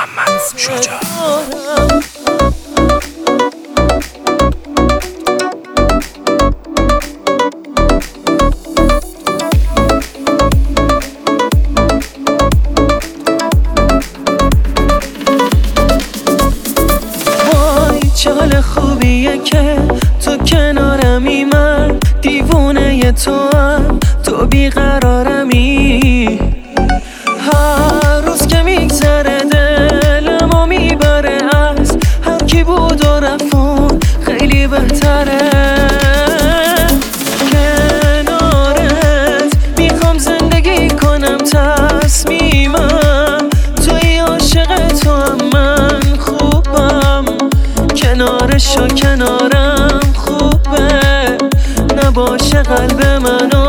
محمد شجاع. حال خوبیه که تو کنارمی من دیوونه تو هم تو بیقرارمی. هر تصمیمم توی عاشق تو هم من خوبم. کنارش و کنارم خوبه. نباشه قلب منو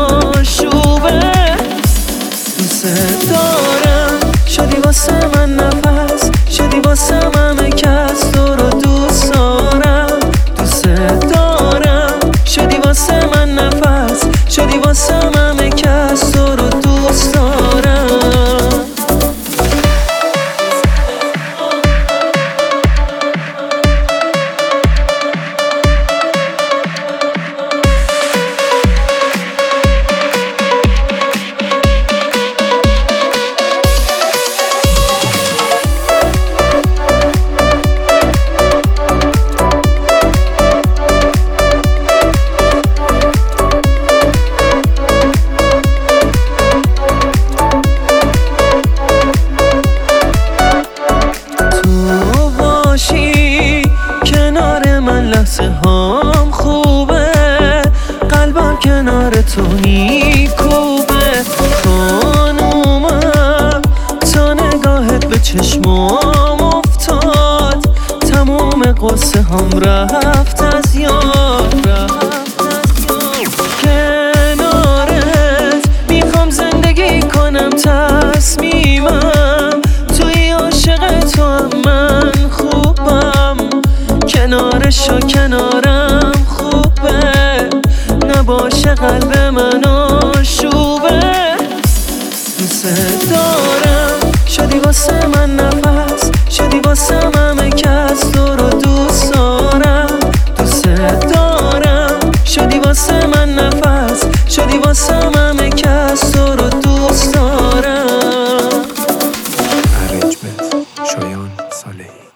کنار تو میکوبه خانومم تا نگاهت به چشمام افتاد. تموم قصه هم رفت از یاد. کنارت می‌خوام زندگی کنم تصمیمم. توی عاشق تو هم من خوبم. کنارش و کنارم قلب من آشوبه. دوست دارم. شدی واسه من نفس. شدی واسه من کس. تو رو دوست دارم. دوست دارم. شدی واسه من نفس. شدی واسه من کس. تو رو دوست دارم. ارنجمنت شایان صالحی